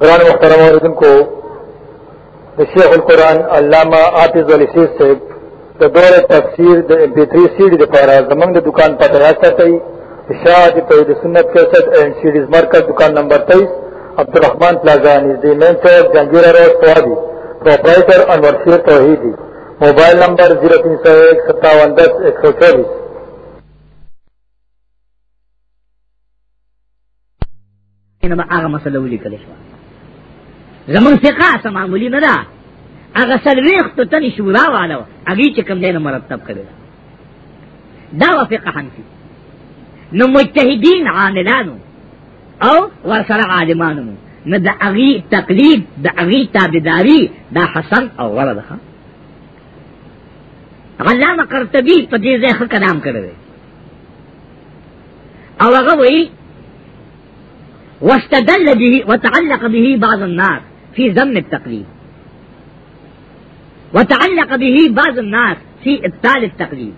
قرآن مخترم علیکم کو شیخ القرآن علامہ آفز علی شیخ سے دا دور تفسیر دا ایم پی تھری سیڈی دا پارا زمنگ دا دکان پتہ راستہ تئی شاہ جی توحید سنت کیسٹ اینڈ سیڈیز مرکز دکان نمبر تیئیس عبد الرحمان پلازا نزدی مین چوک جہانگیرہ روڈ سوادی پروپرائٹر انور شیر توحیدی موبائل نمبر زیرو تین سو ایک ستاون دس ایک سو چوبیس نه به هغه مسله ولیکل شو زمون ثقه سم معمولی نه ده هغه سلويخت تن شورا والو هغه چې کوم دینه مرتب کړی دا وفقه حنفی نو مجتهدین عاملانو او ورسره عالمانو نه د هغه تقلید د هغه تابعداري دا حسن او ورده علامه قرطبي په دې ځای ښه کلام کړی دی او هغه وایي واستدل به وتعلق به بعض الناس في ذم التقليد وتعلق به بعض الناس في ابطال التقليد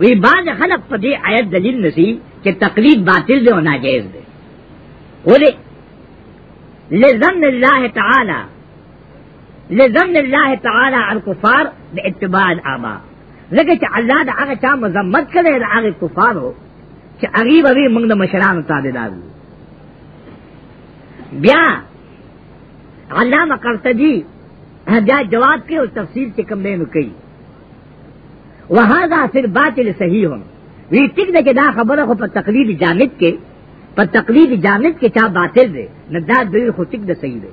وی بعض خلق په دې آیت دلیل نسی چې تقلید باطل دی او ناجیز دی ولی لذن الله تعالی لزم الله تعالی عن کفار د اتباع الابا لکه چې الله د هغه چا مذمت کړي د هغه کفارو چې هغه به موږ د مشرانو تابعدار بیا علامه قرطبی بیا جواب کې او تفسیر کې کوم نه کوي وهذا فی الباطل صحیح وی ټیک ده چې دا خبره خو په تقلید جامد کې په تقلید جامد کې چا باطل دی نه دا دوی خو ټیک ده صحیح دی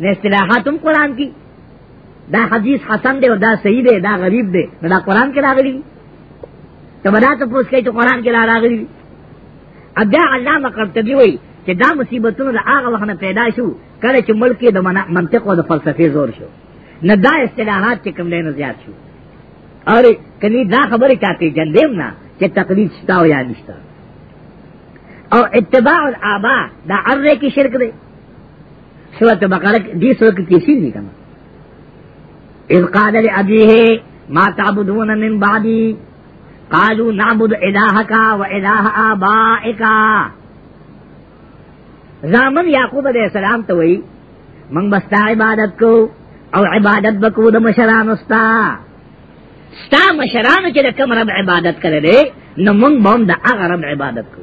نه اصطلاحات هم قران کې دا حدیث حسن دی او دا صحیح دی دا غریب دی دا قران کې راغلی ته بدا ته پوښتې چې قران کې راغلی ادا علامه قرطبي وایي چې دا مصیبتونه د هغه وخت نه پیدا شو کله چې ملک د منطق او د فلسفې زور شو نه دا اصطلاحات چې کوم نه زیات شو اور کلی دا خبره چاته جندیم نه چې تقلید شتا او یا نشتا او اتباع الابا دا اره کې شرک دی سورت بقرہ دی سورت کی تیسیر دی کنا اذ قال لأبیه ما تعبدون من بعدی قالوا نعبد الہک و الہ آبائک زامن یعقوب علیہ السلام تو وئی من بستا عبادت کو او عبادت بکو د مشران استا ستا مشران چې د کم رب عبادت کړي نو من بم د هغه رب عبادت کو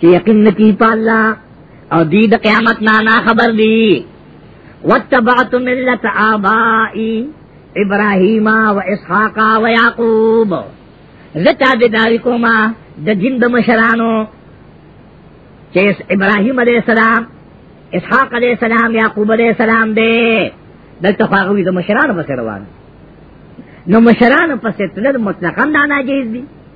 چې یقین نکی په الله او دی د قیامت نه نه خبر دی واتبعت ملت آبائی ابراهیم و اسحاق و یعقوب زتا بداری کوما د جن د مشرانو چې ابراهیم علیہ السلام اسحاق علیہ السلام یعقوب علیہ السلام دے دلته خواغوی د مشرانو پس روان نو مشرانو پس تلل مطلقا دا ناجیز دی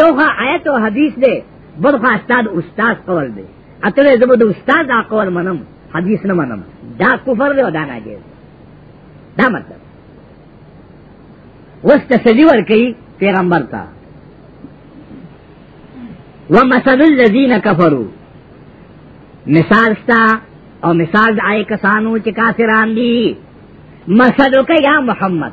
یو خوا آیت او حدیث دی بل خوا استاد استاد قول دی اته زبر د استاد دا قول منم حدیث نه منم دا کفر دی او دا ناجیز دا مطلب وس تسلی ورکی پیغمبر تا ومثل الذین کفروا مثال ستا او مثال د آئے کسانو چې کافران دي مثلو که یا محمد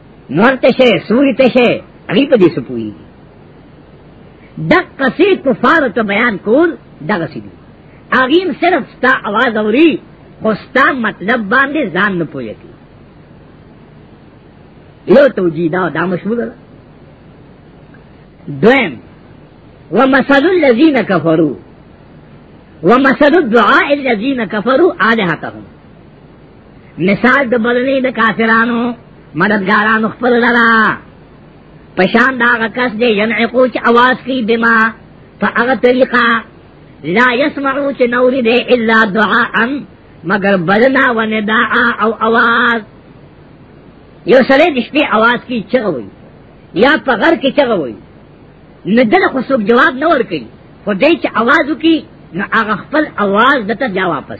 نور ته شي سوري ته شي هغه په دې سپوي د قصې کفار ته بیان کول دغه سي دي اغیم صرف ستا आवाज اوري خو ستا مطلب باندې ځان نه پوي کی یو توجیدا دا مشهور ده دویم ومثل الذين كفروا ومثل الدعاء الذين كفروا آلهتهم مثال د بلنی د کافرانو مددګارانو خپل لرا پشان دا کس دے ینعقو چ آواز کی بما فا اغا طریقہ لا یسمعو چ نوری دے الا دعاء مگر بلنا و نداعا او آواز یو سلے دشپی آواز کی چغوی یا پا غر کی چغوی ندل خصوب جواب نور کئی خو دے چ آوازو کی نو اغا خپل آواز دتا جا واپس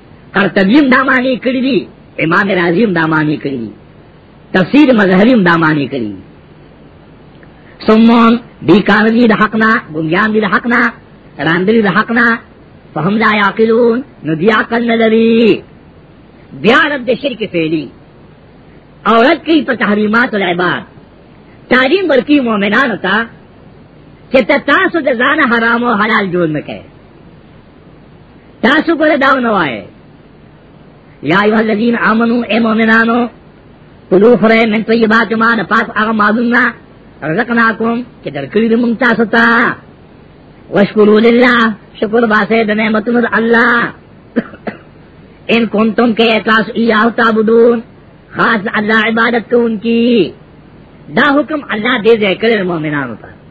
قرطبیم دا معنی کړی دی امام رازی هم دا معنی کړی دی تفسیر مظهری هم دا معنی کړی دی سمون دی کار دی د حق نه ګنجان دی د حق نه راندلی د حق نه فهم لا یعقلون نو دی عقل نه لري بیا رد شرک فعلی عورت کی په تحریمات العباد تعلیم ورکی مومنانو ته چې تاسو د ځان حرام او حلال جوړ نه کړئ تاسو ګره دا نه وای یا ایه الذین آمنو اے مومنانو کلو خره من طیبات ما د پاک هغه معلومنا رزقناکم چې درکړي موږ تاسو ته واشکروا لله شکر باسه د نعمتونو د الله ان کنتم کې اخلاص ایاه تعبدون خاص الله عبادت کوونکی دا حکم الله دې ذکر مومنانو ته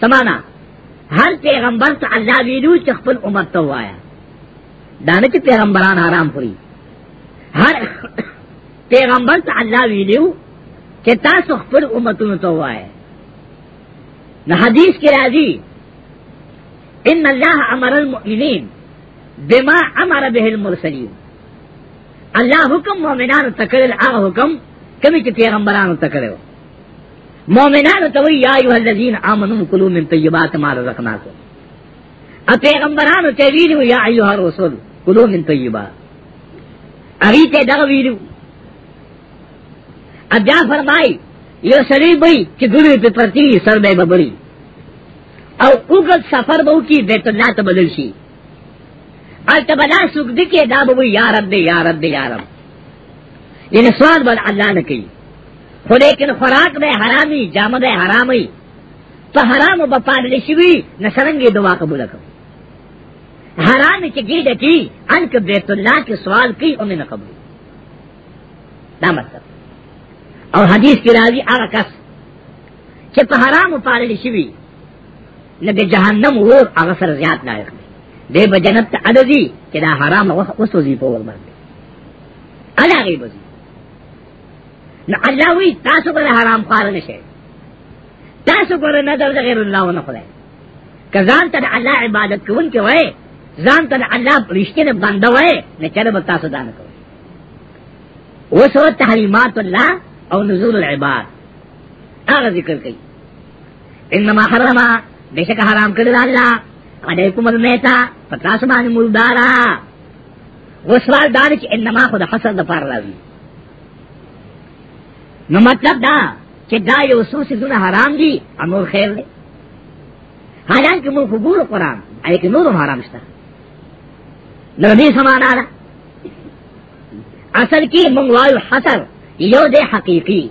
سمانا هر پیغمبر ته الله ویلو چې خپل عمر ته وایا دا نه چې پیغمبران آرام خوري هر پیغمبر ته الله ویلو چې تاسو خپل امتونو ته وایا نو حدیث کې راځي ان الله امر المؤمنین بما امر به المرسلین الله حکم مومنانو تکړه هغه حکم کمی چې پیغمبرانو تکړه مومنانو ته وی یا ایه الذین آمنو کلوا من طیبات ما رزقناکم ا پیغمبرانو ته ویلو یا ایه الرسول کلوا من طیبات اغي ته دا ویلو ا بیا فرمای یو سړی به چې ګړې په پرتی سر به ببري او وګت سفر به کی بیت الله ته بدل شي الته بلا سوق دکې دا به یا رب یا رب یا رب یعنی سوال بل الله نه کوي خو لیکن خوراک به حرامي جامه به حرامي په حرام به پادل شوی نه څنګه دعا قبول کړ حرام چې ګیډه کی ان ک بیت الله کې سوال کی او نه قبول دا مطلب او حدیث کې راځي هغه کس چې په حرام پادل شوی نه د جهنم ور هغه سره زیات لایق دی دې به جنت ته ادزي چې دا حرام وسوځي په ور باندې الا غیبزي نو الله وی تاسو به حرام خور نشئ تاسو ګور نه د غیر الله نه خدای کزان ته الله عبادت کوون کې وای ځان ته الله رښتینه بنده وای نه چر به تاسو دان کوئ وسو تحریمات الله او نزول العباد هغه ذکر کوي انما حرم بشک حرام کړل الله علیکم المیتا پتاسو باندې مردارا وسوال دار چې انما خود حسد پر راځي نو مطلب دا چې دا یو څو سيزونه حرام دي او نور خیر دی حالانکه موږ قبول قرآن اې کې نور حرام شته نو دې سمانا ده اصل کې موږ وایو حسر یو دې حقيقي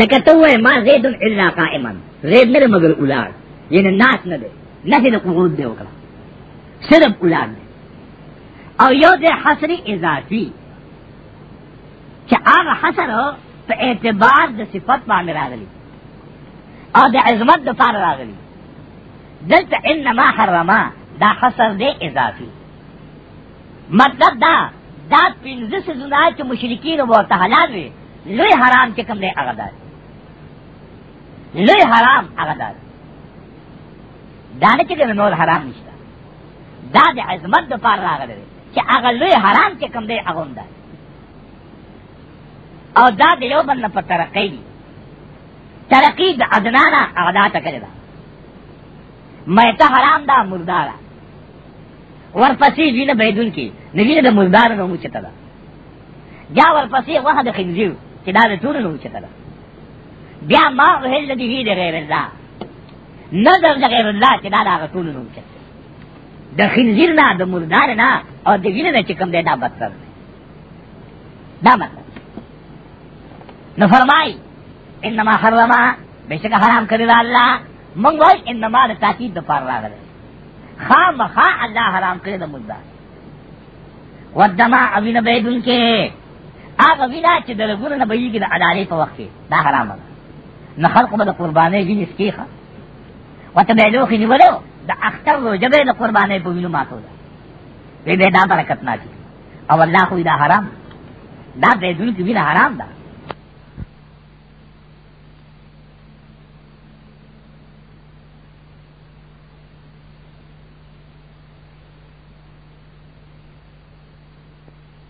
لکه ته وای ما زید الا قائما زید نه مگر اولاد ینه ناس نه ده نه دې قعود دی وکړه صرف اولاد دی او یو دی حسر اضافی چې هغه حسر په اعتبار د صفت باندې راغلی او د عظمت د پاره راغلی دلته انما حرما دا حسر دی اضافی مطلب دا دا پنځه سزونه چې مشرکین ورته حلال وي لوی حرام چې کوم دی هغه دی لوی حرام هغه دی دا نه چې د نور حرام نشته دا د عظمت د پار راغلی دی چې هغه لوی حرام چې کوم دی هغه هم ده او دا د یو بل نه په ترقۍ دي ترقی د ادنا نه اغدا ته کړی دا مېته حرام دا مردار ورپسې وینه بيدون کې نګینه د مردار نه موچته دا بیا ورپسې وه د خنزیر چې دا د ټول نه موچته دا بیا ما وهل دي غیر الله نظر د غیر الله چې دا هغه ټول نوم کې د خنزیر نه د مردار نه او د وینې نه چې کوم دی دا بدتر دی دا مطلب نو فرمای انما حرم بشک حرام کړی دا الله مونږ وای انما د تاکید د پار راغلی خامخا الله حرام کړی د مردار ودما اوینه بيدن کې هغه وینا چې د لګور نه بېږي د عدالت په وخت کې دا حرام ده نه خلق به د قربانې وینې سکیخه وته به لوخ نیولو د اختر روزه به د قربانې په وینو ماتو ده وی به دا برکت نه کی او الله خو دا حرام دا به دن کې وینه حرام ده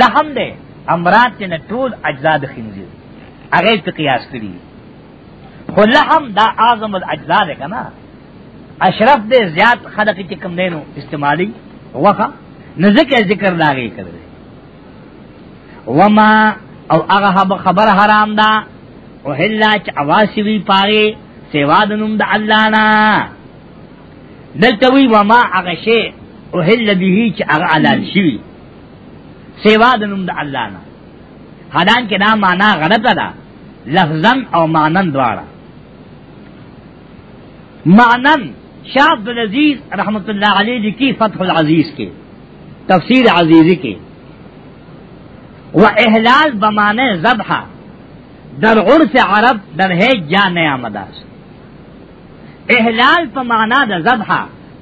لحم دے امرات تے نہ ټول اجزاء د خنزیر هغه ته قیاس کړی خو لحم دا اعظم الاجزاء ده کنه اشرف دے زیات خلق چې کم دینو استعمالی وخه نزدک ذکر لاغی کړی وما او هغه خبر حرام ده او هلا چې اواسی وی پاره سیوا د نوم د الله نه دلته وی وما هغه شی او هل به چې هغه حلال شي سیوا د نوم د الله نه حالان کې دا معنا غلطه ده لفظا او معنا دواړه معنا شاہ عبد العزیز رحمت اللہ علیہ جی کی فتح العزیز کے تفسیر عزیزی کے و احلال بمانے ذبح در عرف عرب در ہے جان آمداز احلال په معنا د ذبح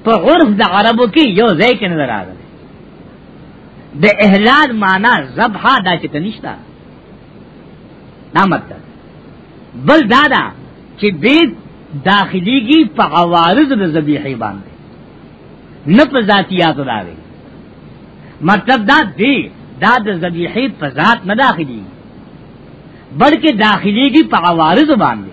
په عرف د عربو کې یو ځای کې نظر راغلی د احلال معنا ذبح دا چې تنشتا دا مطلب بل دادا چې بیت داخليږي په عوارض د ذبیحې باندې نه په ذاتیات راوي مطلب دا دی دا د ذبیحې په ذات نه داخلي بلکې داخليږي په عوارض باندې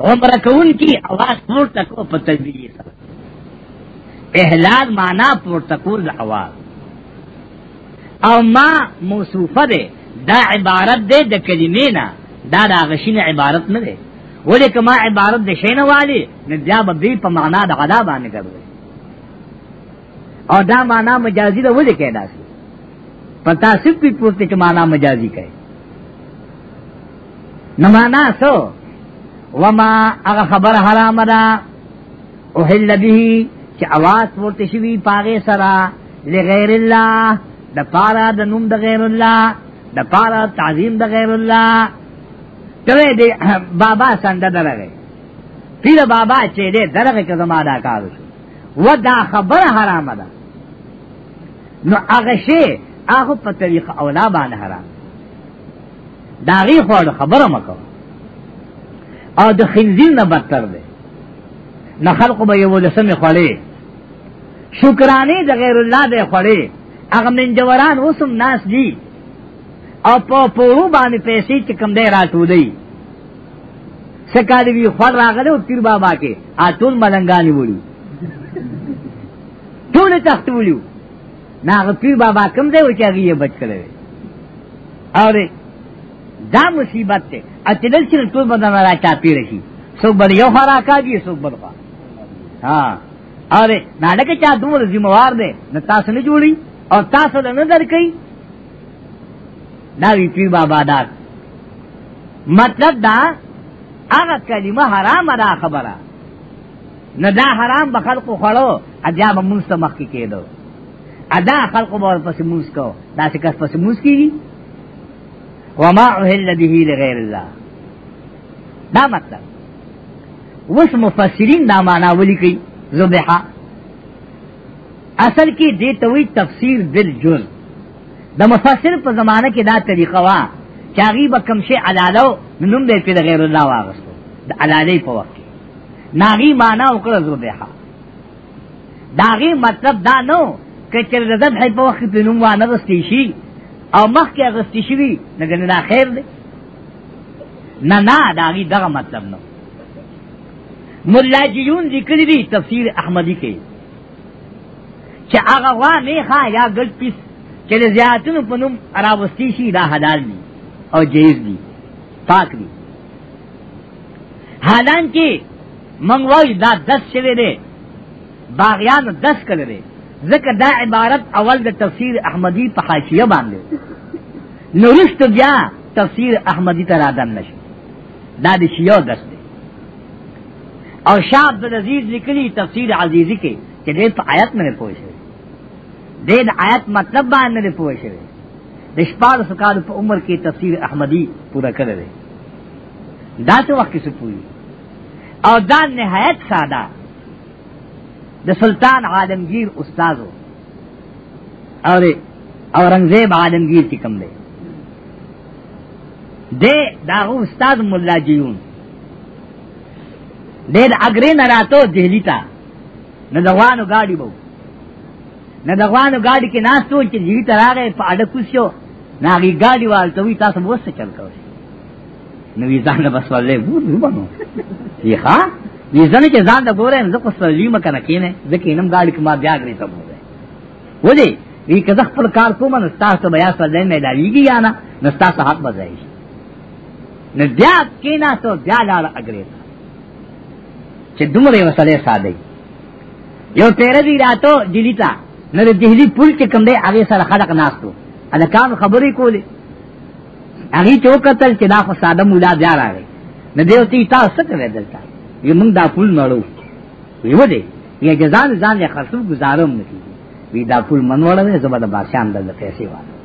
عمره کون کی آواز پورته کو په تلبیه سره احلال معنا پورته کول آواز او ما موصوفه ده دا عبارت ده د کلمې نه دا د غشین عبارت نه ده ولې کما عبارت د شین والی نه بیا به په معنا د عذاب باندې ګرځي او دا معنا مجازی ده ولې کېدا سي په تاسو په پورته کې معنا مجازی کوي نو معنا سو وما هغه خبر حرام ده او هل به چې اواز ورته شوی پاغه سرا لغیر الله د پارا د نوم د غیر الله د پارا تعظیم د غیر الله ته دې بابا څنګه درغه پیر بابا چې دې درغه کزما دا کارو و دا خبر حرام ده نو هغه شی هغه په طریقه اولا باندې حرام دا غي خو خبره مکو او د خنزیر نه بدتر ده نه خلق به یو لسمه خړې شکرانه د غیر الله د خړې هغه من جوران اوسم ناس دي او په پورو باندې پیسې چې کم دی راټولې سکالی وی خور راغلی او پیر بابا کې اټول ملنګانی وړي ټول تخت وړي ناغه پیر بابا کم دی او چې هغه یې بچ کړی او دا مصیبت ته اتدل چې ټول بدن را چا پیر شي څوک بل یو خورا کا دی څوک بل خوا ها اره نالکه چا دومره ذمہ وار دی نو تاسو نه جوړی او تاسو نه درکې دا وی پیر بابا دا مطلب دا هغه کلمه حرام دا خبره نه دا حرام به خلق خړو اجا به موږ ته مخ کې کېدو ادا خلق به پس موږ کو دا څه کس پس موږ کیږي وما اهل به لغیر الله دا مطلب وس مفسرین دا معنا ولي کوي ذبحا اصل کې دې ته وی تفسیر بالجز د مفسر په زمانه کې دا طریقه وا چې هغه به کوم شی علالو نوم به په غیر الله واغستو د علالې په وخت کې ناغي معنا وکړه زوبها داغي مطلب دا نو چې چې د ذبح په وخت په نوم وانه غستې شي او مخ کې غستې شي نه ګنه دا خیر دی نه نه داغي دغه مطلب نو ملاجیون ذکر دی تفسیر احمدی کې چې هغه وا میخا یا ګډ پیس چې د زیاتونو په نوم راوستي شي دا حلال دي او جایز دي پاک دي حالانکه منغوی دا دس شوی دی باغیان دس کړی دی ځکه دا عبارت اول د تفسیر احمدی په حاشیه باندې نورست بیا تفسیر احمدی ته را دن نشو دا د شیعو دس دی او شاه عبد العزيز لیکلی تفسیر عزیزی کې چې دې په آیت باندې پوه شوی دې د آیت مطلب باندې پوه شوی د شپږ سکال په عمر کې تفسیر احمدی پورا کړی دی دا څه وخت څه پوری او دا نهایت ساده د سلطان عالمگیر استادو اور اورنگزیب عالمگیر کی کم دے دے داغو استاد ملا جیون دې د اګرې نه راتو دهلی ته نه د غوانو ګاډي بو نه د غوانو ګاډي کې ناس ټول چې دهلی ته راغې په اډه کوسیو نه هغه ګاډي والته وی تاسو مو څه چل کوئ نو وی ځان له بس ولې وو نو بنو یې ها وی ځنه چې ځان د ګورې زه خو سلیم کنه کینه ځکه انم ګاډي کې ما بیا غرې ته وو ودی وی که زه خپل کار کوم نو تاسو بیا سره ملاویږي یا نه نو تاسو حق بځای شي نه بیا کینا ته بیا لاړ اګریز چې دومره وسله ساده یو پیر دی راتو دلی تا نه د دهلی پل چې کوم دی هغه سره خلق ناستو الکان خبرې کولې هغه چې وکتل چې دا خو ساده مولا بیا راغی نه دیو تی تاسو څه کوي دلته یو موږ دا پل نړو یو دی یا جزان ځان له خرڅو گزارم نکي وی دا پل منوړل زبر د بادشاہ اندر د پیسې واره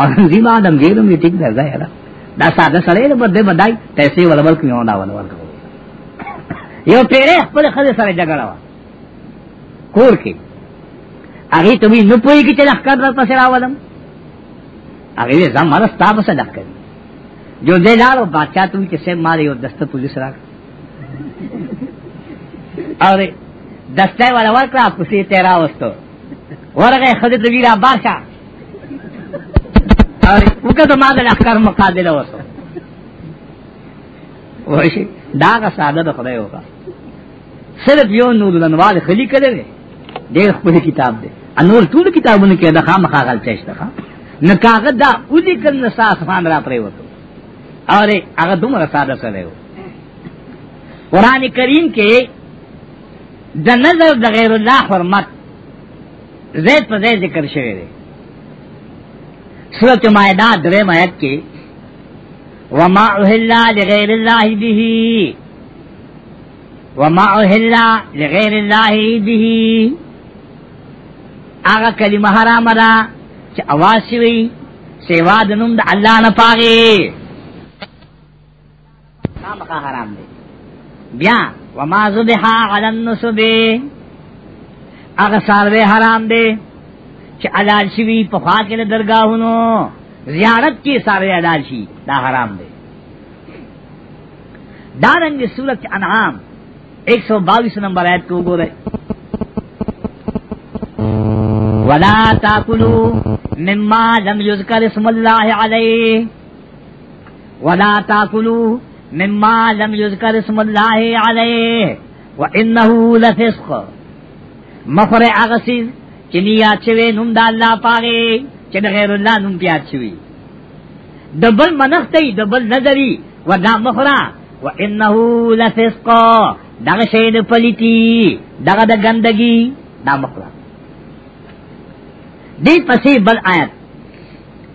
او زیما آدم ګیرم یې ټیک درځه یاره دا ساده سړی له بده بدای پیسې ولا ورک نه وندا ولا ورک یو پیره خپل خزه سره جګړه وا کور کې هغه ته وی نه پوي کې چې لخر را پسې راولم هغه یې زم مرز تاسو سره لخر جو دې لارو بادشاہ ته چې سه مال یو دسته پولیس راک اره دسته ولا ورک را پسې تیرا وستو ورغه خزه ته ویرا بادشاہ وکړه ته ما د لخر مقابله وسو وشي دا غا ساده د خدای وکا صرف یو نور لنوال خلی کړي دی ډېر خپل کتاب دی انور ټول کتابونه کې دا خامخا غلطه شته نه کاغه دا اولی کل نه ساس فان را پرې وته اور هغه دومره ساده سره و قران کریم کې د نظر د غیر الله حرمت زید په زید ذکر شوی دی سورۃ مائدہ درې آیت کې وما اهل لغیر الله به وما اهل لغیر الله به هغه کلمه حرام ده چې اواز شوی سیوا د نوم د الله نه پاغي خامخا حرام دی بیا وما ذبح علی النصب هغه ساروی حرام دی چې حلال شوی په خوا کې له درگاهونو زیارت کې ساروی حلال شي دا حرام دی دارنګ سورت انعام 122 نمبر آیت کو ګوره ولا تاكلوا مما لم يذكر اسم الله عليه ولا تاكلوا مما لم يذكر اسم الله عليه وانه لفسق مخره اغسیز چې نیا چوي نوم د الله پاره چې د غیر الله نوم بیا چوي دبل منختي دبل نظری ودا مخره وانه لفسق دغه شی د پلیتی دغه د ګندګي دا مخره دی پسې بل آیت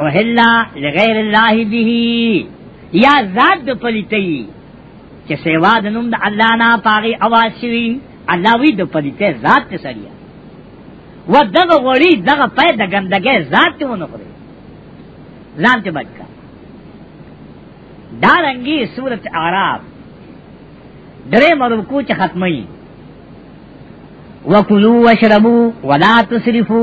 اوهلا لغیر الله به یا ذات د پلیتی چې سیوا د نوم د الله نه پاغي اواز شي الله وی د پلیته ذات ته سړیا و دغه وړي دغه په د ګندګې ذات ته ونه کړی ځان ته بچا دا رنګي سورت اعراف درې مرکو چې ختمي وکلو وشربو ولا تسرفو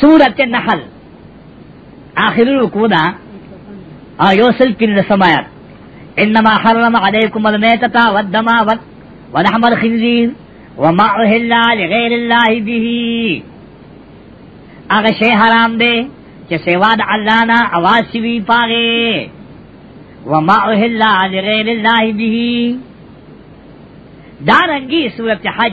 سورت نحل آخر رکو دا او یو سل پنځه سمات انما حرم علیکم المیتۃ والدم ولحم الخنزیر وما اهل لغیر الله به هغه شی حرام دی چې سیوا د الله نه اواز شوی پاره وما اهل لغیر الله به دارنګي سورت حج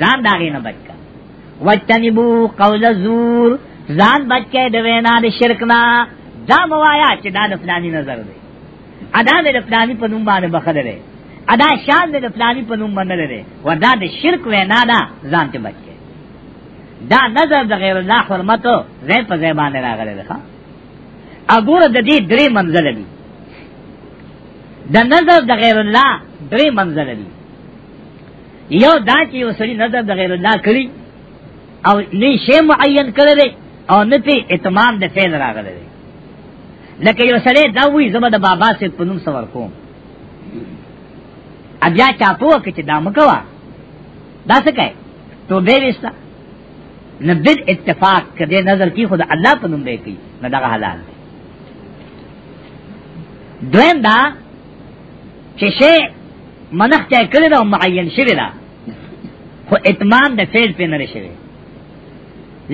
ځان داغه نه بچ کا وجتنبو قول الزور ځان بچ کې د وینا د شرک نه دا موایا چې دا د فلانی نظر دی ادا د فلانی په نوم باندې بخد لري ادا شان د فلانی په نوم باندې لري ودا د شرک وینا دا ځان ته بچ کې دا نظر د غیر الله حرمتو زې په زې باندې راغلی ده اګوره د دې درې منزل دي د نظر د غیر الله درې منزل دي یو دا چې یو سړي نظر د غیر الله کړی او نه شی معین کړی دی او نه په اتمام د فعل راغلی دی لکه یو سړی دا وی زما د بابا سره په نوم سور کوم بیا چاپو کې چې دا مکوا دا څه کوي تو به وستا نه بد اتفاق کده نظر کی خود الله په نوم دی کی نه دا حلال دی دویم دا چې شی منخ ته کړی دا معین شوی دا خو اتمام د فعل په نه شوی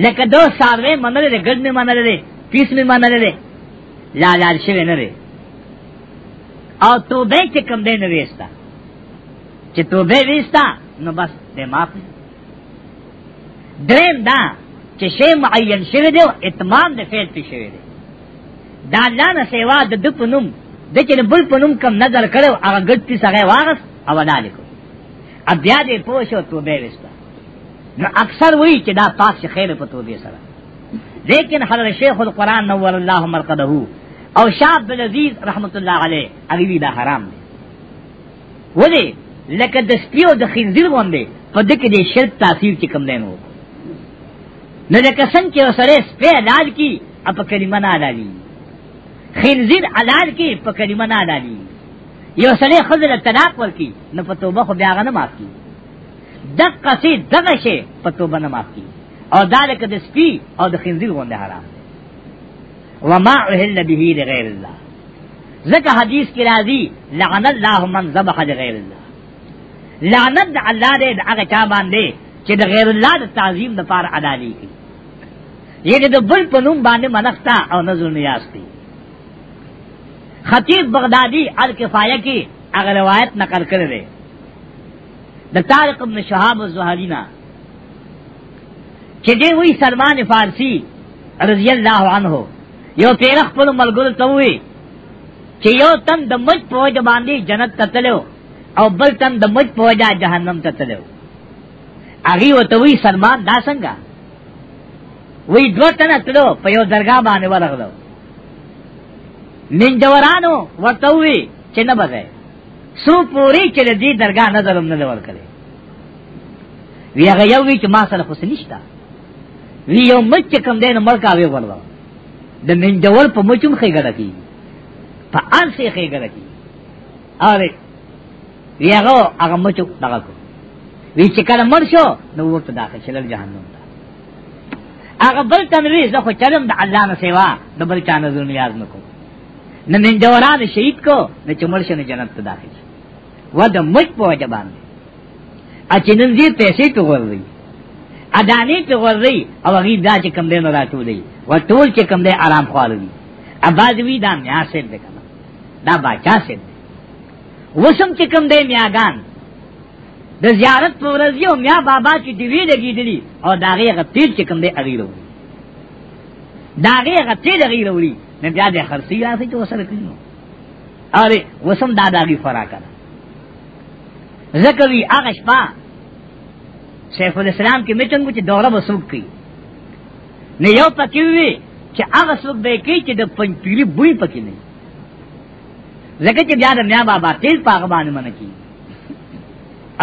لکه دو ساروی منل دی ګډ می منل دی پیس می منل دی لا لا شوی نه دی او توبه چې کم دی نه ویستا چې توبه ویستا نو بس دې معاف دریم دا چې شی معین شوی دی او اتمام د فعل په شوی دی دا الله نه سیوا د د پنوم د چې بل پنوم کم نظر کړو هغه ګټ پی سره واغس او نه لیکو بیا دې پوه شو توبه وستا نو اکثر وایي چې دا پاک شي خیر په توبه سره لیکن حضرت شیخ القرآن نور الله مرقده او شاه عبد العزيز رحمت الله عليه هغه دا حرام دی ولی لکه د سپیو د خنزیر غوندې په دې کې د شرک تاثیر چې کم دی نو نه لکه څنګه چې سره سپی علاج کی اپ کلمه نه حلالي خنزیر حلال کې په کلمه نه حلالي یو سړی خزل طلاق ورکی نو په توبه خو بیا غنه معاف کی دغه سي دغه شی په توبه نه معاف کی او دالک د سپی او د خنزیر غونډه حرام وما اهل به لغیر الله ځکه حدیث کې راځي لعن الله من ذبح لغیر الله لعنت د الله دې هغه چا باندې چې د غیر الله د تعظیم لپاره عدالت کوي یعنی د بل په نوم باندې منښتا او نظر نیاستی خطیب بغدادی الکفایه کې هغه روایت نقل کړی دی د طارق ابن شهاب الزهری نه چې دی وی سلمان فارسی رضی الله عنه یو پیر خپل ملګرو ته وی چې یو تن د مج په وجه باندې جنت ته تلو او بل تن د مج په وجه جهنم ته تلو هغه وتوی سلمان دا څنګه وی دو تنه تلو په یو درگاه باندې ورغلو منجورانو ورته وی چې نه بځای سو پوری چې د دې درگاه نظرم نه لور کړي وی هغه یو وی چې ما سره خو نشتا وی یو مچ کم دین ملکا وی ورلو د منجور په مچم خېګړه کی په انسې خېګړه کی اره وی هغه هغه مچو دغه کو وی چې کله مړ شو نو ورته داخل شل جهنم ته هغه بل تنوی زه خو چلم د الله نه سیوا د بل چا نه زون یاد نکو نه من دوران شهید کو نه چې مړ شو نه جنت ته داخل شو و د مچ په وجه باندې اچینن دې پیسې ته ورغی ادانی ته ورغی او هغه دا چې کم دې نه راټولې و ټول چې کم دې آرام خالوي اباد وی دا میا سید دکا دا باچا سے وسم چې کوم دی میاګان د زیارت پر ورځ یو میا بابا چې دی وی لګیدلی او دا غي غتیل چې کوم دی اغیرو دا غي غتیل اغیرو لري نه بیا د خرسی راځي چې وسره کینو اره وسم دا داغي فرا کړه زکوی هغه شپه شیخ الاسلام کې میټنګ چې دوره وسوک کی نه یو پکې وی چې هغه څوک به کوي چې د پنځپيري بوی پکې نه لکه چې بیا د میا بابا تیز پاغه باندې من کی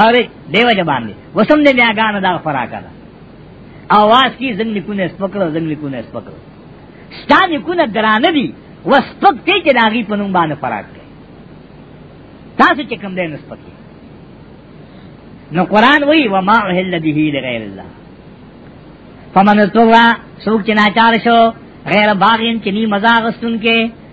اره دیو جبان دی وسم دې بیا غان دا فرا کړه اواز کی زنګ لیکونه سپکړه زنګ لیکونه سپکړه ستا لیکونه درانه دي وسپک ته چې داغي پنوم باندې فرا کړه تاسو چې کوم دې نسپکی نو قران وی و ما اهل به لغیر الله فمن استغوا سوک چناچار شو غیر باغین چنی مزاغستن کے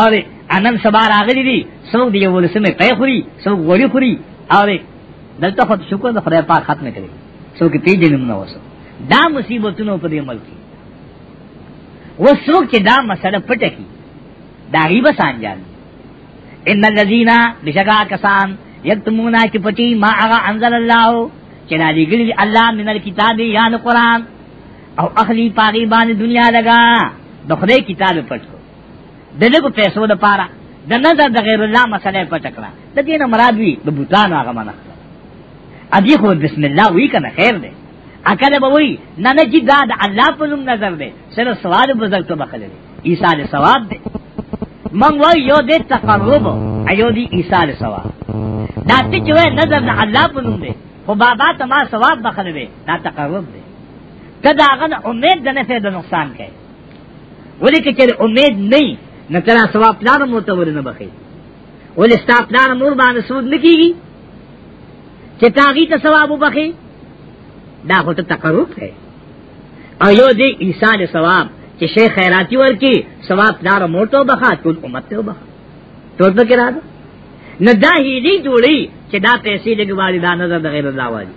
او انن سبا راغلی دی څوک دی ولسمه پې خوري څوک غوړي خوري او دلته خو شکر د خدای پاک ختم کړي څوک پیژنم نه وسه دا مصیبتونو په دې ملک و څوک چې دا مسله پټه کی دا غیبه سانجان ان الذين بشکا کسان یکتمونا چې پټي ما هغه انزل الله چې دا لګلی الله من الكتاب یا القرآن او اخلی پاغي باندې دنیا لگا د خدای کتاب پټ کو دغه په پیسو د پاره د نظر د غیر الله مسله پټ کړه د دین مراد وی د بوتان هغه منه ادي خو بسم الله وی کنه خیر دی اکل به وی نه نه جی دا د الله په نوم نظر دی سره سوال بزرګ ته بخل دی عیسی علیہ ثواب دی من وای یو دې تقرب ایو دی عیسی علیہ ثواب دا چې نظر د الله په نوم دی خو بابا ته ما ثواب بخل دی دا تقرب دی ته دا غد امید د نفع د نقصان کوي ولې کې چې امید نه نه ترا ثواب پلان مو ته ورنه بخي ولې ستا پلان مور باندې سود نکېږي چې تاغي ته ثواب وبخي دا هو ته تقرب کوي او یو دې انسان ثواب چې شي خیراتی ورکی ثواب پلان مور ته بخا ټول امت ته بخا ټول به کرا نه دا هی دې جوړي چې دا پیسې لګوالي دا نظر د غیر الله واجب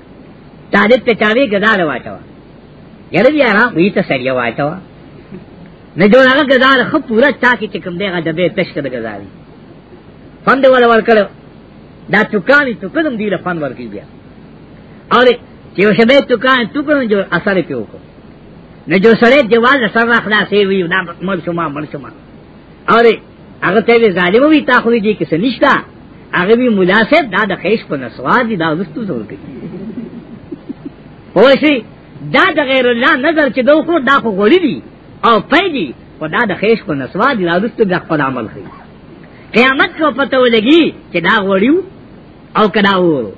طالب ته چاوي غزال واچو یره بیا را وی ته سړی واچو نه جوړ هغه غزال خو پورا چا کې کوم دیغه د به پښک د غزال فند ولا ور کړو دا ټکانی ټکلم دی له فن ور کی بیا اور چې یو شبه ټکان ټکلم جو اثر کې وکړو نه جو سړی دیوال سره خلاصې وی دا مر شما مر شما اور هغه ته وی ظالم وی تا خو دې کې څه نشتا هغه وی مولا صاحب دا د خیش په نسوار دي دا وستو زور کوي پوښي دا د غیر الله نظر چې دوه خو دا خو غوړي دي او پي دي او دا د خیش په نسوار دي دا وستو د خپل عمل کوي قیامت کو پته ولګي چې دا غوړیو او کدا وو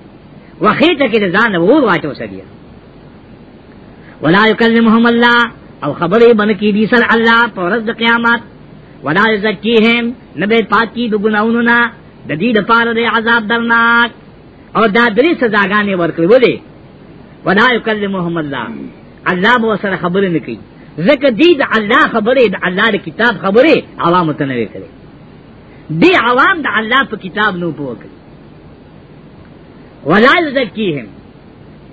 وخیته کې ځان وو واچو سړي ولا یکلمهم الله او خبرې بن کې دي سره الله پر ورځ د قیامت ولا یزکیهم نبی پاکی د ګناونو نه د دې د پاره د عذاب درناک او دا درې سزاګانې ورکړي ولې ولا یکلمهم الله الله به سره خبرې نه کوي ځکه دې د الله خبرې د الله د کتاب خبرې عوام ته نه وکړي دې عوام د الله په کتاب نو پوه کړي ولا یزکیهم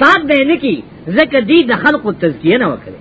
پاک به نه کی ځکه دې د خلقو تزکیه نه وکړي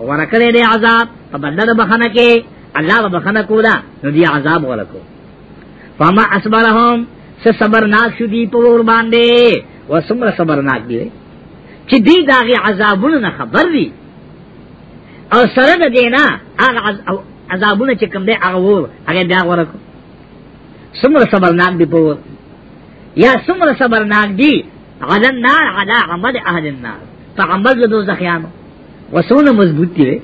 ورکړې دې عذاب په بدل د بخنه کې الله به بخنه کولا نو دې عذاب ورکو فما اصبرهم څه صبرناک شو دي په ور باندې وسمره صبرناک دي چې دې داغه عذابونو نه خبر دي او سره د دینا هغه عذابونه چې کوم دی هغه ور هغه بیا ورکو سمره صبرناک دي په ور یا سمره صبرناک دي علی النار علی عمل اهل النار فعمل ذو زخیانو وسونه مضبوط دي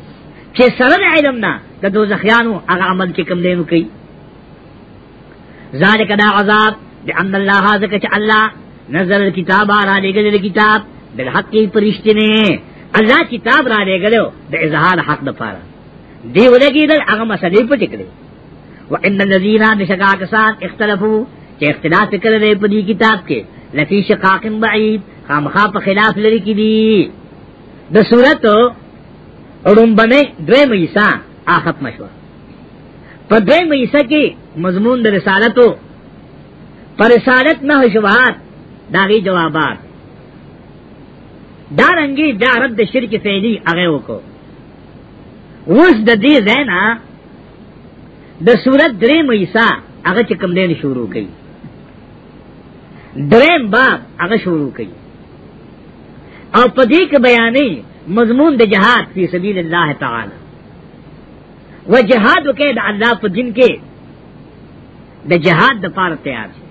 چې سره د علم نه د دوزخیانو هغه عمل چې کوم دینو کوي ذالک دا عذاب بان الله ذکر چې الله نزل الكتاب را لګل الكتاب بالحق پرشتنه الله کتاب را لګلو د اظهار حق د پاره دی ولګي د هغه مسلې په ټکړه وان الذين بشکا کسان اختلافو چې اختلاف کړل په دې کتاب کې لفي شقاق بعید خامخا په خلاف لري کې دي د صورت رومبنه دوی مېسا اخت مشو په دوی مېسا کې مضمون د رسالتو پر رسالت نه شوهات داغي جوابات دارنګي دا رد د شرک فعلی هغه وکړو اوس د دې زینا د صورت درې مېسا هغه چې کم دین شروع کړي درې باب هغه شروع کړي او په دې کې بیانې مضمون د جهاد فی سبیل الله تعالی و جهاد وکړه د الله په دین کې د جهاد د پاره تیار شي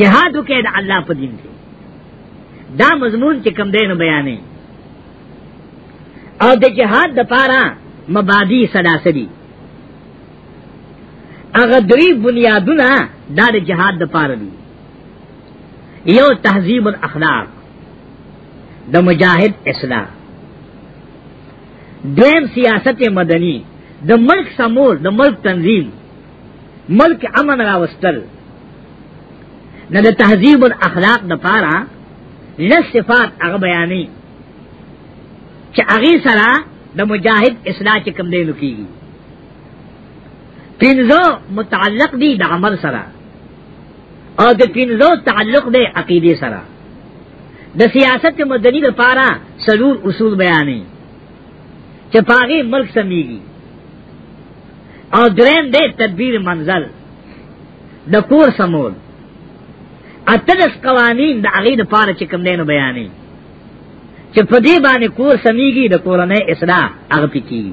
جهاد وکړه د الله په دین کې دا مضمون چې کم دینو بیانې او د جهاد د پاره مبادی سلاسلی هغه درې بنیادونه دا د جهاد د پاره دي یو تهذیب الاخلاق د مجاهد اسلام دویم سیاست مدنی د ملک سمور د ملک تنظیم ملک امن راوستل نه د تهذیب الاخلاق د پاره لس صفات هغه بیانې چې هغه سره د مجاهد اصلاح چې کم دی نو کیږي پینځه متعلق دي د عمل سره او د پینځو تعلق به عقیده سره د سیاست مدنی لپاره سلور اصول بیانې چې پاغي ملک سميږي او درېم دې تدبیر منزل د کور سمول اتلس قوانین د هغه لپاره چې کوم دینو بیانې چې په دې باندې کور سميږي د کورنۍ اصلاح هغه پکې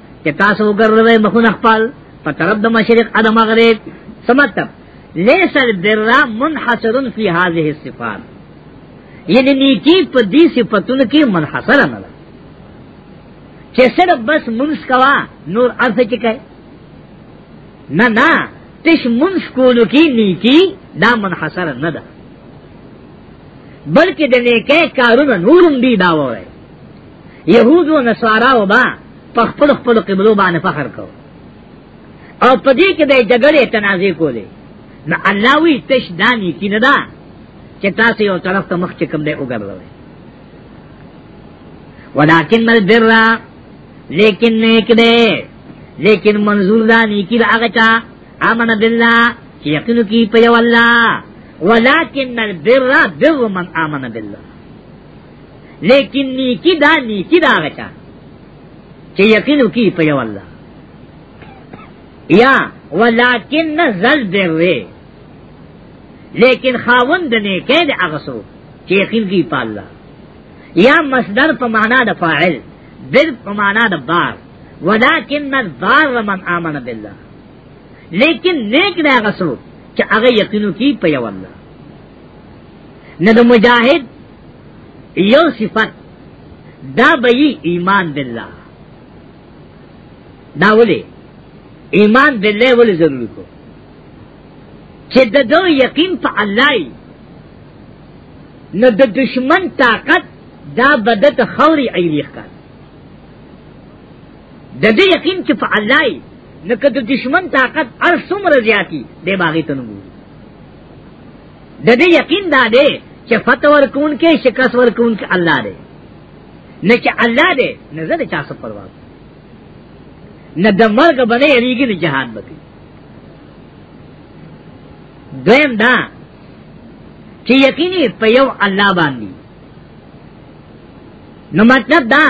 چې تاسو وګرځوي مخونه خپل په طرف د مشرق او د مغرب سمته ليس البر منحصر في هذه الصفات یعنی نیکی په دې صفاتونو کې منحصر نه ده چې صرف بس منس کوا نور ارث کې کوي نه نه تش منس کولو کې نیکی دا منحصر نه ده بلکې د نیکه کارونه نورم دی دا وایي يهود او نصارا او با په خپل خپل قبلو باندې فخر کو او په دې کې د جګړې تنازع کولې نو الله وی تش دانی کې نه دا چې تاسو یو طرف ته مخ چکم دی وګرځوي ولکن مل برا لیکن نیک دے لیکن منظور دا نیکی دا اغچا آمن باللہ چی یقینو کی پیو اللہ ولکن مل برا بر من آمن باللہ لیکن نیکی دا نیکی دا غچا چې یقینو کی په یو الله یا ولکن زل بروي لیکن خاوند نه کید اغسو چې یقین کی په الله یا مصدر په معنا د فاعل بر په معنا د بار ولکن الضار من امن بالله لیکن نیک دا غسو چې هغه یقینو کی په یو الله نه د مجاهد یو صفت دا بئی ایمان باللہ دا ولی ایمان باللہ ولی ضروری کو چې د دو یقین په الله نو د دشمن طاقت دا بدت خوري ایلیخ کار د دې یقین چې په الله نو که د دشمن طاقت ار څومره زیاتی دی باغی ته نمو د دې یقین دا دی چې فتح ورکون کې شکست ورکون کې الله دی نه چې الله دی نه زه چا څه پروا نه د مرګ باندې یریږي نه جهاد بکی دویم دا چې یقیني په یو الله باندې نو مطلب دا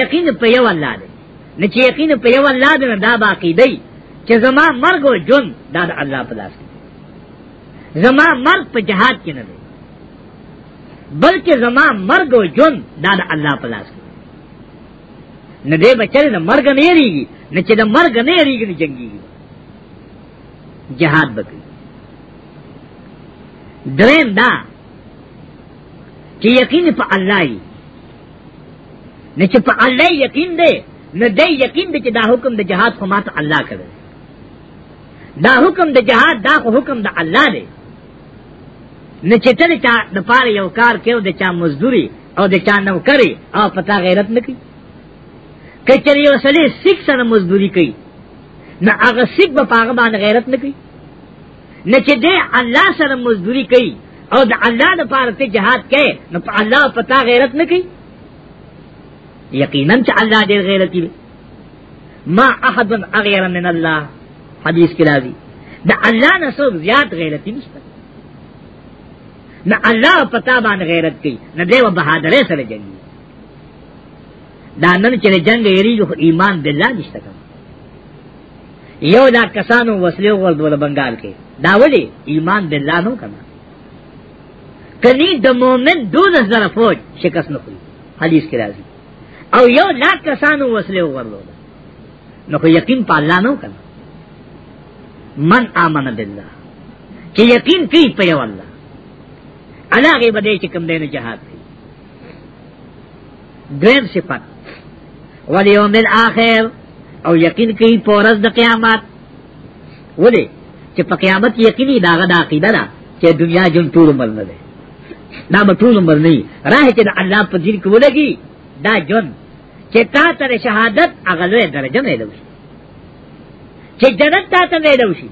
یقین په یو الله دی نه چې یقین په یو الله دی دا باقی دی چې زما مرګ او جون دا د الله په لاس کې زما مرګ په جهاد کې نه دی بلکې زما مرګ او جون دا د الله په لاس کې نه دی بچل د مرګ نه یریږي نه چې د مرګ نه یریږي نه جنگي جهاد بکې درین دا چې یقین په الله یې نه چې په الله یقین دی نه دی یقین دی چې دا حکم د جهاد خو ماته الله کوي دا حکم د جهاد دا خو حکم د الله دی نه چې تل چا د پاره یو کار کېو د چا مزدوري او د چا نوکری او پتا غیرت نه کوي کچری یو سړی سیک سره مزدوري کوي نه هغه سیک په پاغه باندې غیرت نه کوي نه چې دې الله سره مزدوري کوي او د الله د پاره ته جهاد کوي نو په الله پتا غیرت نه کوي یقینا چې الله دې غیرت کوي ما احد اغیر من الله حدیث کې راځي د الله نه څوک زیات غیرتی نشته نه الله پتا باندې غیرت کوي نه دیو بهادرې سره جنګي دا نن چې جنگ یریږي خو ایمان بالله نشته کوم یو دا کسانو وسلې ور دول بنگال کې دا ولی ایمان بالله نو کما کني د مؤمن 12000 فوج شکست نه خوري حدیث کې راځي او یو لاک کسانو وسله وغورلو نو خو یقین په الله نو کنه من آمن بالله چې یقین کوي په یو الله الله غي بده چې کوم دینه جهاد کوي دویم صفات ولیوم الاخر او یقین کوي په ورځ د قیامت ولی چې په قیامت کې یقیني داغه دا عقیده ده چې دنیا جون ټول عمر نه ده دا به ټول عمر نه راه چې د الله په دین کې ولګي دا جون چې تا تر شهادت هغه لوی درجه نه لوي چې جنت تا ته نه لوي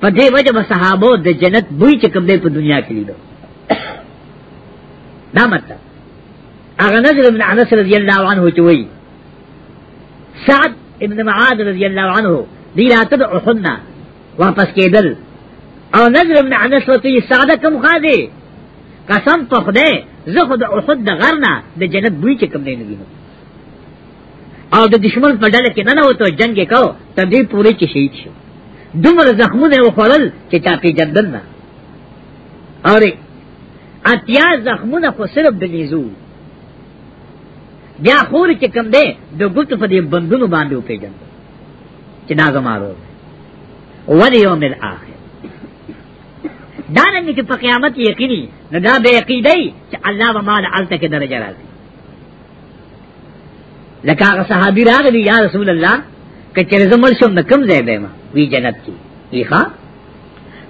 په دې وجه به صحابه د جنت بوی چې کوم دی په دنیا کې لیدو دا مطلب هغه نظر ابن انس رضی الله عنه چې وایي سعد ابن معاذ رضی الله عنه دی راته د احد نه واپس کېدل او نظر ابن انس وتی ساده کم خاده قسم په خدای زه خو د احد د غر نه د جنت بوی چې کم نه نګینو او د دشمن په ډله کې نه نه وته جنگ کو تر دې پوره چې شهید شو دومره زخمونه وخورل چې چا پی جندل نه اوری اتیا زخمونه خو صرف د لیزو بیا خور چې کم دی د ګوت په دې بندونو باندې وپیژن چې دا زمارو ولی یوم الاخر دارنګ چې په قیامت یقیني نه دا به عقیدای چې الله و مال الته کې درجه راځي لکه هغه صحابي راغلی یا رسول الله کچره زمل شم نکم زیبه ما وی جنت کی وی خواه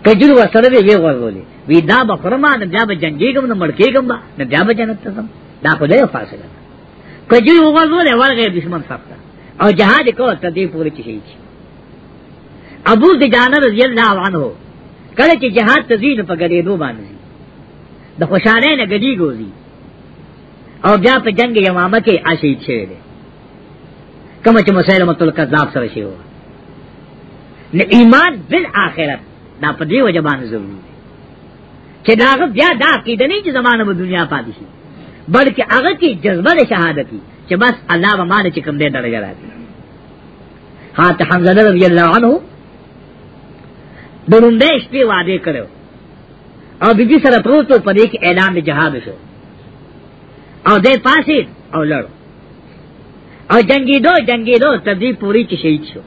کجور ورسره وی ورولې وی دا بخرما نه بیا به جنگیږم نه مړکیږم با نه بیا به جنت ته ځم دا خو له فاصله ده کجور ورولې ورغه دشمن سخته او جهاد کو ته دې پوره کې شي ابو دجانه رضی الله عنه کله چې جهاد تزین په غریبو باندې د خوشاله نه غدي ګوزي او بیا په جنگ یمامه کې عاشق شوی دی کوم چې مسائل متل کذاب سره شي وو نه ایمان بالآخرت دا په دې وجه باندې ضروري دی چې دا بیا دا عقیده نه چې زمانه په دنیا پاتې شي بلکې هغه کې جذبه د شهادت کی چې بس الله به مال چې کوم دې درجه راځي ها ته حمزه رضی الله عنه دروندې شپې وعده کړو او بیبي سره پروتو په دې کې اعلان د جهاد شو او دې پاسې او لړ او جنگیدو جنگیدو تر دې پوری چې شهید شو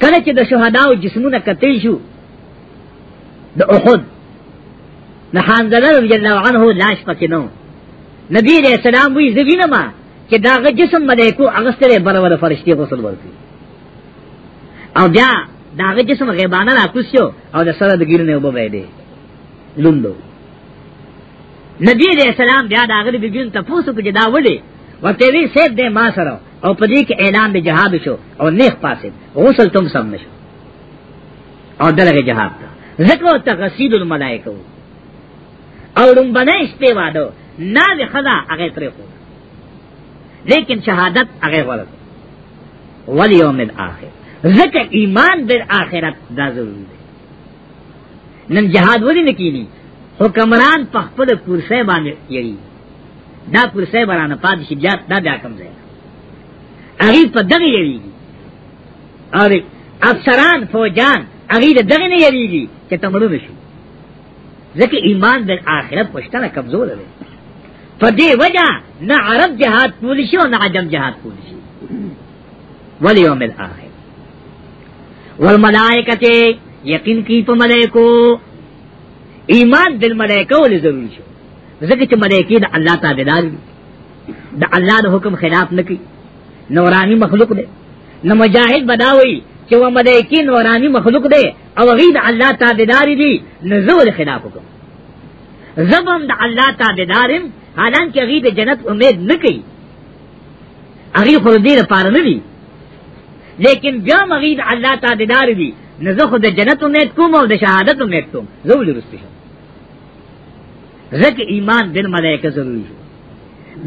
کله چې د شهداو جسمونه کتل شو د احد د حنزله رضی الله عنه لاش پکې نو نبی علیہ السلام وی زوینه ما چې داغه جسم ملائکو اغستره برابر فرشتي غسل ورکړي او بیا داغه جسم غیبانه راکوسیو او د سره د ګیرنه وبوي دي لوندو نبی علیہ السلام بیا دا غری بیبیون ته پوسو کې دا وړي ورته وی سید دې ما سره او په دې کې اعلان به جهاد شو او نیخ پاسه غسل تم سم نشو او دلګه جهاد ته زکو ته غسیل الملائکه او دم بنایش په وادو نه له خدا هغه ترې خو لیکن شهادت هغه ورته ولیوم الاخر زکه ایمان بر آخرت دا ضروري نن جهاد ولې نکینی حکمران په خپل کرسۍ باندې یری دا کرسۍ برانه پاد شي بیا دا بیا کم ځای هغه په دغه یری اور افسران فوجان هغه دغه نه یریږي چې تمرد شي ځکه ایمان د آخرت پښتنه کمزور دی په دې وجہ نه عرب جهاد پولیسو نه عجم جهاد پولیسو والیوم الاخر والملائکه یقین کی په ملائکو ایمان بالملائکه ول ضروري شو ځکه چې ملائکه د الله تابعدار دي د الله د حکم خلاف نه کوي نورانی مخلوق دی نو مجاهد بداوي چې و ملائکه نورانی مخلوق دی او غید الله تابعدار دي نزول خلاف وکړي زبم د الله تابعدارم حالانکه غید جنت امید نه کوي هغه خو دې لپاره نه دي لیکن بیا مغید الله تا دیدار دی نو زه خو د جنت امید کوم او د شهادت امید کوم زه ولې رسته شم ځکه ایمان بل ملائکه ضروری شو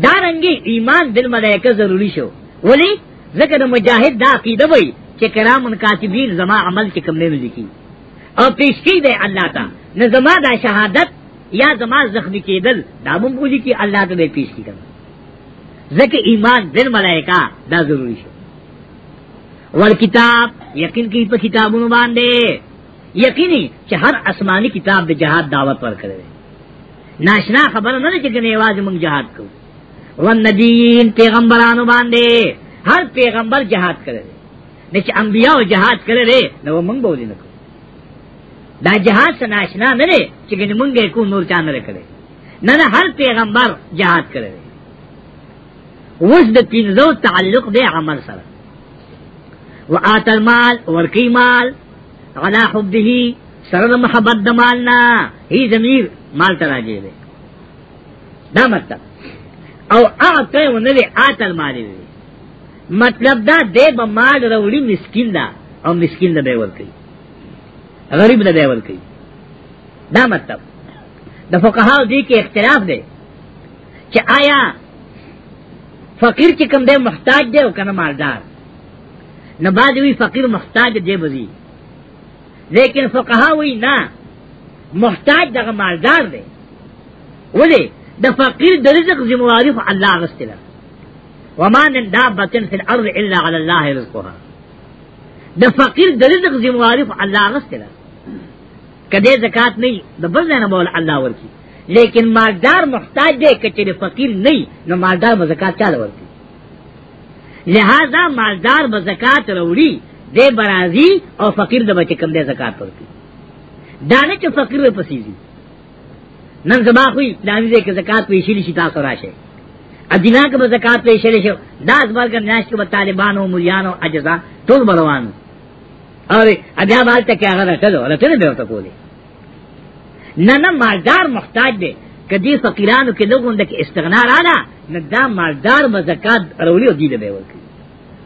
دا رنګي ایمان بل ملائکه ضروری شو ولی ځکه د مجاهد دا عقیده وای چې کرام کاتبین زما عمل کې کم نه لیکي او پیش کی دی الله تا نه زما دا شهادت یا زما زخمی کېدل دا مونږ ولي کې الله ته پیش کیږي ذکر ایمان بل ملائکہ دا ضروری شو والکتاب یقین کی په کتابونو باندې یقینی چې هر آسمانی کتاب د جهاد دعوت ورکړي ناشنا خبره نه چې کنه आवाज مونږ جهاد کوو والنبیین پیغمبرانو باندې هر پیغمبر جهاد کړي نه چې انبیاء جهاد کړي نو مونږ بولې نه دا جهاد سره ناشنا نه لري چې ګنې مونږه کو نور چا نه کړي نه نه هر پیغمبر جهاد کړی وس د پینځو تعلق دی عمل سره وآت المال ورکی مال علا حبه سره د محبت د مال نه هی ضمیر مال ته راځي دی دا مطلب او اعطه و نه آت المال دی مطلب دا دی به مال وروړي مسکین دا او مسکین نه به ورکی غریب نه به ورکی دا مطلب د فقهاو دې کې اختلاف دی چې آیا فقیر چې کوم دی محتاج دی او کنه مالدار نه بعد وی فقیر محتاج دی بزی لیکن فقها وی نه محتاج دغه مالدار دی ولی د فقیر د رزق ذمہ واری خو الله غستله وما من دابه فی الارض الا علی الله رزقها د فقیر د رزق ذمہ واری خو الله غستله کدی زکات نه د بل نه مول الله ورکی لیکن مالدار محتاج دی کچره فقیر نه نو مالدار به زکات چاله ورکی لہذا مالدار به زکات وروړي دی برازي او فقیر د بچ کم دی زکات ورکی دانه چې فقیر په پسیږي نن زما خو دانی دې کې زکات پیشي لشي تاسو راشه ادینا کې زکات پیشي لشي دا ځبر کې ناشته طالبانو مليانو اجزا ټول بروانو اور ادا مال ته کیا غره چلو رته به ورته کولی نه نه مالدار محتاج دی کدی فقیرانو کې لوګون د استغنا را نه نه دا مالدار مزکات رولي او دی له به ورکی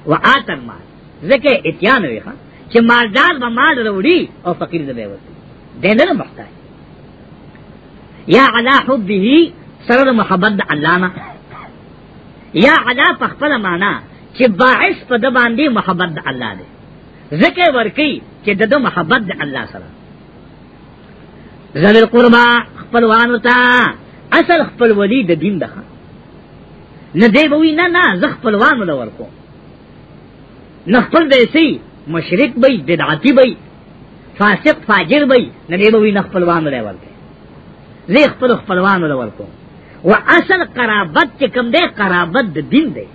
و آتن مال زکه اتیان وی ها چې مالدار به مال وروړي او فقیر به ورته دین نه محتاج یا علا حبه سره محبت د الله نه یا علا په خپل معنا چې باعث په د باندې محبت د الله دی ذکر ورکی چې د محبت د الله سره زمیر قربا خپلوانو ته اصل خپل ولی د دین ده نه دی بوی نه نه زه خپلوانو لور کو نه خپل دیسی مشرک بی بدعتی بی فاسق فاجر بی نه دی بوی نه خپلوانو لور کو زه خپل خپلوانو لور کو و اصل قرابت چې کوم دی قرابت د دین دی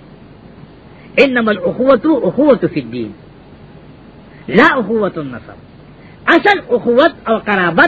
انما الاخوت اخوت فی الدین لا اخوت النصب اصل اخوت او قرابت